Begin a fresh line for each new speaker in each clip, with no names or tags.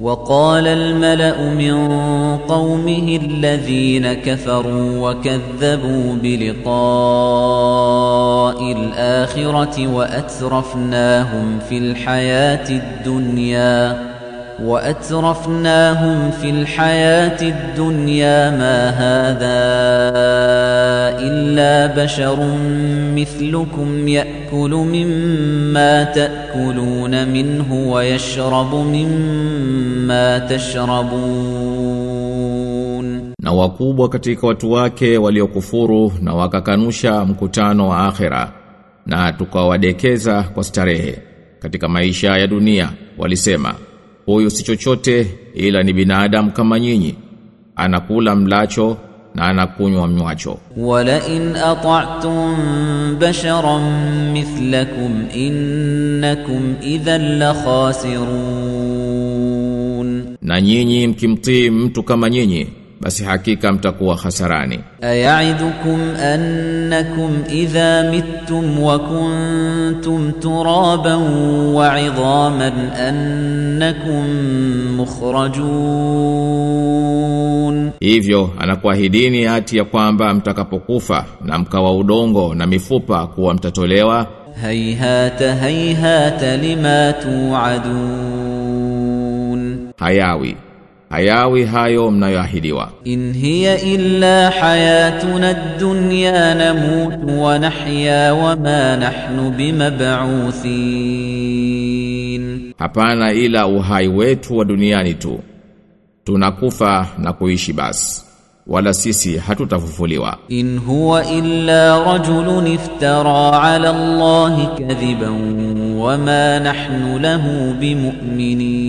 وقال الملأ من قومه الذين كفروا وكذبوا بلقاء الآخرة وأترفناهم في الحياة الدنيا وأترفناهم في الحياة الدنيا ما هذا إلا بشر مثلكم يأكل مما تأكلون منه ويشرب مما تشربون
na wakubwa katika watu wake waliokufuru na wakakanusha mkutano wa akhera na tukawadekeza kwa starehe katika maisha ya dunia walisema huyu si chochote ila ni binadamu kama nyinyi anakula mlacho na anakunywa mnywacho
ولئن أطعتم بشرا مثلكم إنكم إذا لخاسرون
na nyinyi mkimtii mtu kama nyinyi basi hakika mtakuwa hasarani
أيعدكم أنكم إذا متم وكنتم ترابا وعظاما أنكم mukhrajun
hivyo anakuahidini hati ya kwamba mtakapokufa na mkawa udongo na mifupa kuwa mtatolewa.
Hayhata hayhata lima tuadun.
Hayawi. Hayawi hayo mnayoahidiwa.
In hiya illa hayatuna ad-dunya namutu wa nahya wa ma nahnu bimab'uthin
hapana ila uhai wetu wa duniani tu. Tunakufa na kuishi basi. Wala sisi hatutafufuliwa.
In huwa illa rajulun iftara ala allahi kadhiban wama nahnu lahu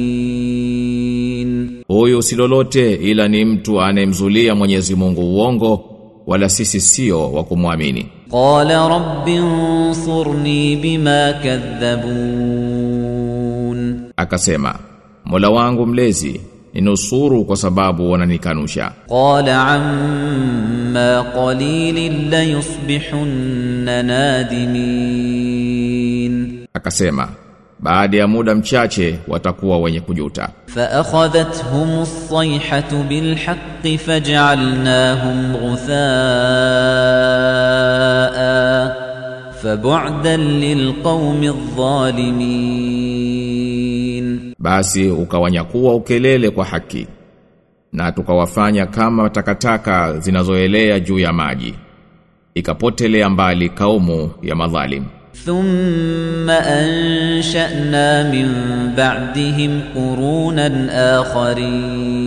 bimu'minin.
Huyo si lolote ila ni mtu anemzulia Mwenyezi Mungu uongo wala sisi sio wa kumwamini.
Qala rabbi ansurni bima kadhabun
akasema Mola wangu mlezi ninusuru kwa sababu wananikanusha
قال عما قليل ليصبحن نادمين
akasema baada ya muda mchache watakuwa wenye kujuta
فأخذتهم الصيحة بالحق فجعلناهم غثاء فبعدا للقوم الظالمين
basi ukawanyakuwa ukelele kwa haki na tukawafanya kama takataka zinazoelea juu ya maji ikapotelea mbali kaumu ya madhalim.
Thumma ansha'na min ba'dihim qurunan akharin.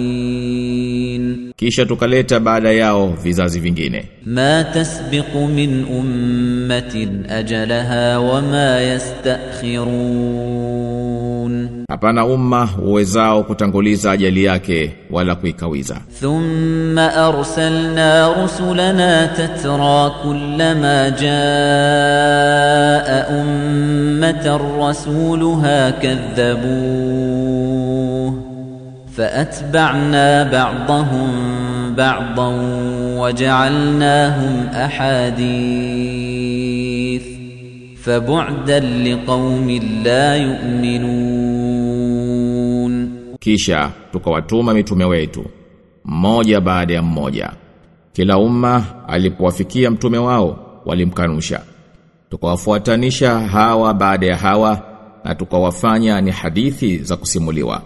Kisha tukaleta baada yao vizazi vingine.
Ma tasbiqu min ummatin ajalaha wama yastakhirun.
يسبقون hapana umma uwezao kutanguliza ajali yake wala kuikawiza
thumma arsalna rusulana tatra kullama jaa ummatan rasuluha kadhabuh فأتبعنا بعضهم بعضا وجعلناهم أحاديث فبعدا لقوم لا يؤمنون
kisha tukawatuma mitume wetu mmoja baada ya mmoja kila umma alipowafikia mtume wao walimkanusha tukawafuatanisha hawa baada ya hawa na tukawafanya ni hadithi za kusimuliwa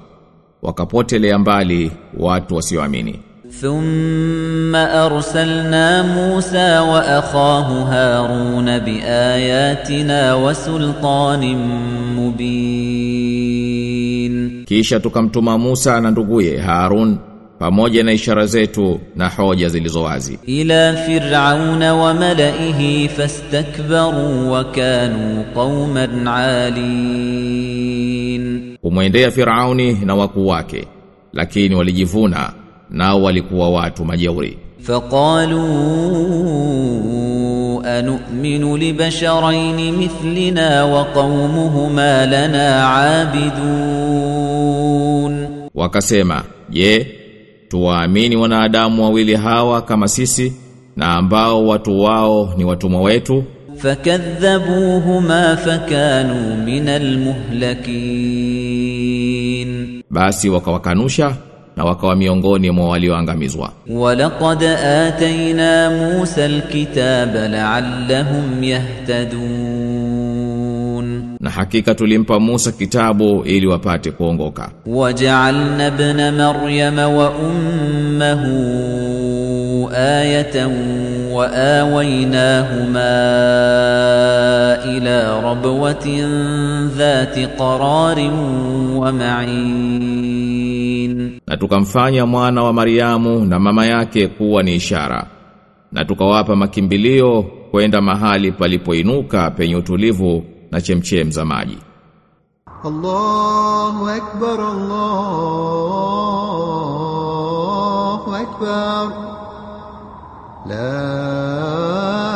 wakapotelea mbali watu wasioamini
ثم أرسلنا موسى وأخاه هارون بآياتنا وسلطان مبين
kisha tukamtuma Musa na nduguye Harun pamoja na ishara zetu na hoja zilizo wazi
إلى فرعون وملئه فاستكبروا وكانوا قوما عالين
kumwendea Firauni na wakuu wake lakini walijivuna nao walikuwa watu majeuri.
Faqalu anu'minu libasharain mithlina wa qaumuhuma lana abidun?
Wakasema je tuwaamini wanadamu wawili hawa kama sisi na ambao watu wao ni watumwa wetu?
Fakadhabuhuma fakanu minal muhlakin.
Basi wakawakanusha na wakawa miongoni mwa walioangamizwa.
Walaqad atayna Musa alkitaba la'allahum yahtadun,
na hakika tulimpa Musa kitabu ili wapate kuongoka.
Waja'alna ibn Maryama wa ummahu ayatan wa awaynahuma ila rabwatin dhati qararin wa ma'in
na tukamfanya mwana wa Mariamu na mama yake kuwa ni ishara na tukawapa makimbilio kwenda mahali palipoinuka penye utulivu na chemchem za maji.
Allahu akbar Allahu akbar.
La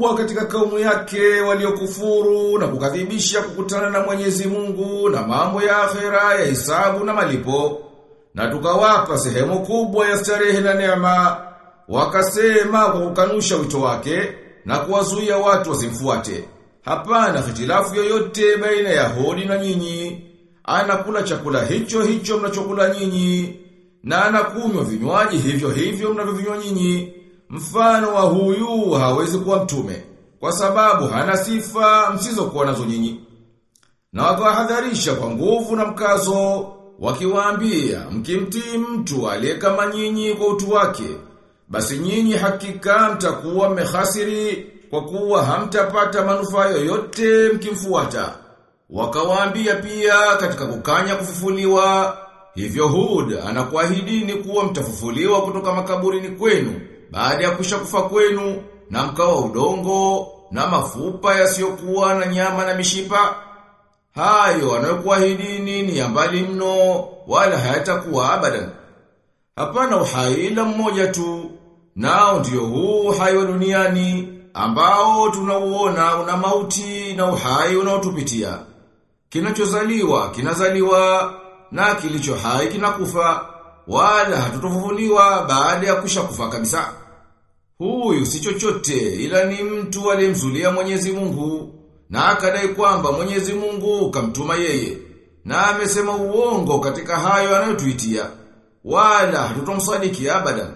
wakubwa katika kaumu yake waliokufuru na kukadhibisha kukutana na Mwenyezi Mungu na mambo ya akhera ya hisabu na malipo. Na tukawapa sehemu kubwa ya starehe na neema wakasema kwa kukanusha wito wake na kuwazuia watu wasimfuate. Hapana hitilafu yoyote baina ya hodi na nyinyi. Anakula chakula hicho hicho mnachokula nyinyi na anakunywa vinywaji hivyo hivyo mnavyovinywa nyinyi mfano wa huyu hawezi kuwa mtume kwa sababu hana sifa msizokuwa nazo nyinyi. Na wakawahadharisha kwa nguvu na mkazo wakiwaambia mkimtii mtu aliye kama nyinyi kwa utu wake basi nyinyi hakika mtakuwa mmehasiri kwa kuwa hamtapata manufaa yoyote mkimfuata. Wakawaambia pia katika kukanya kufufuliwa hivyo Hud anakuahidini kuwa mtafufuliwa kutoka makaburini kwenu baada ya kusha kufa kwenu na mkawa udongo na mafupa yasiyokuwa na nyama na mishipa hayo anayokuahidini ni mbali mno wala hayatakuwa abadan. Hapana uhai ila mmoja tu nao ndio huu uhai wa duniani ambao tunauona una mauti na uhai unaotupitia. Kinachozaliwa kinazaliwa na kilicho hai kinakufa wala hatutofufuliwa baada ya kusha kufa kabisa. Huyu si chochote ila ni mtu aliyemzulia Mwenyezi Mungu na akadai kwamba Mwenyezi Mungu kamtuma yeye na amesema uongo katika hayo anayotuitia. Wala hatutomsadiki abadan.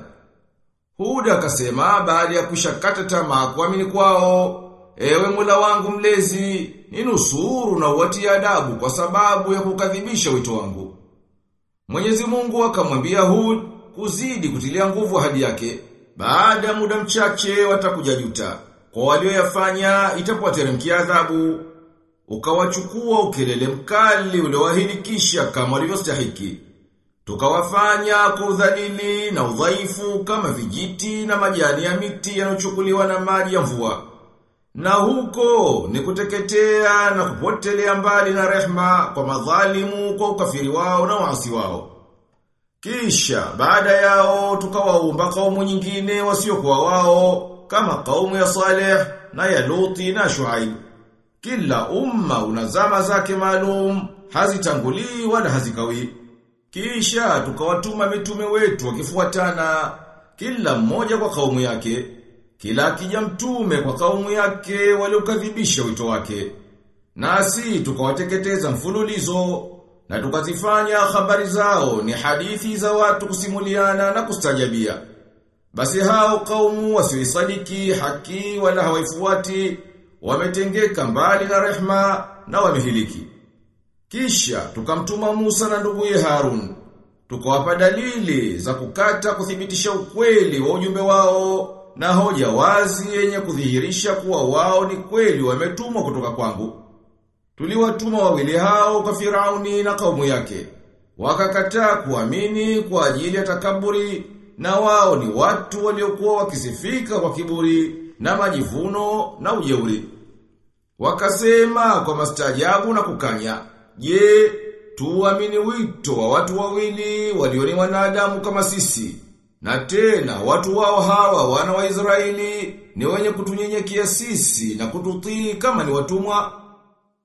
Huda akasema baada ya kushakata tamaa kuamini kwao Ewe Mola wangu mlezi ninusuru na uwatie adabu kwa sababu ya kukadhibisha wito wangu Mwenyezi Mungu akamwambia Hud kuzidi kutilia nguvu hadi yake. Baada ya muda mchache watakuja juta kwa walioyafanya itapowateremkia adhabu. Ukawachukua ukelele mkali ulioahidi kisha kama walivyostahiki. Tukawafanya kudhalili udhalili na udhaifu kama vijiti na majani ya miti yanayochukuliwa na maji ya mvua na huko ni kuteketea na kupotelea mbali na rehma kwa madhalimu kwa ukafiri wao na waasi wao kisha baada yao tukawaumba kaumu nyingine wasiokuwa wao kama kaumu ya Saleh na ya Luti na Shuaib. Kila umma unazama zake maalum, hazitangulii wala hazikawi. Kisha tukawatuma mitume wetu wakifuatana, kila mmoja kwa kaumu yake, kila akija mtume kwa kaumu yake waliokadhibisha wito wake. Nasi tukawateketeza mfululizo na tukazifanya habari zao ni hadithi za watu kusimuliana na kustajabia. Basi hao kaumu wasioisadiki haki wala hawaifuati wametengeka mbali na rehma na wamehiliki. Kisha tukamtuma Musa na nduguye Harun. Tukawapa dalili za kukata kuthibitisha ukweli wa ujumbe wao na hoja wazi yenye kudhihirisha kuwa wao ni kweli wametumwa kutoka kwangu. Tuliwatuma wawili hao kwa Firauni na kaumu yake. Wakakataa kuamini kwa ajili ya takaburi na wao ni watu waliokuwa wakisifika kwa kiburi na majivuno na ujeuri. Wakasema kwa mastajabu na kukanya, "Je, tuamini wito wa watu wawili walio ni wanadamu kama sisi?" Na tena watu wao hawa wana wa Israeli ni wenye kutunyenyekea sisi na kututii kama ni watumwa.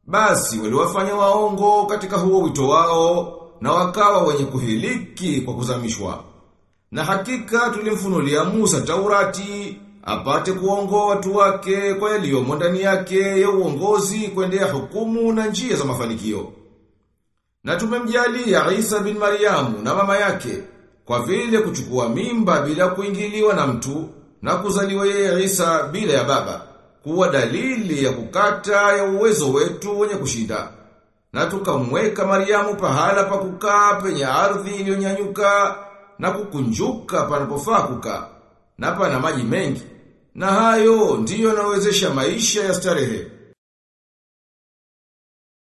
Basi waliwafanya waongo katika huo wito wao na wakawa wenye kuhiliki kwa kuzamishwa. Na hakika tulimfunulia Musa Taurati apate kuongoa watu wake kwa yaliyomo ndani yake ya uongozi kuendea hukumu na njia za mafanikio. Na tumemjalia Isa bin Maryamu na mama yake kwa vile kuchukua mimba bila kuingiliwa na mtu na kuzaliwa yeye Isa bila ya baba kuwa dalili ya kukata ya uwezo wetu wenye kushinda. Na tukamweka Mariamu pahala pa kukaa penye ardhi iliyonyanyuka na kukunjuka panapofaa kukaa na pana maji mengi. Na hayo ndiyo yanawezesha maisha ya starehe.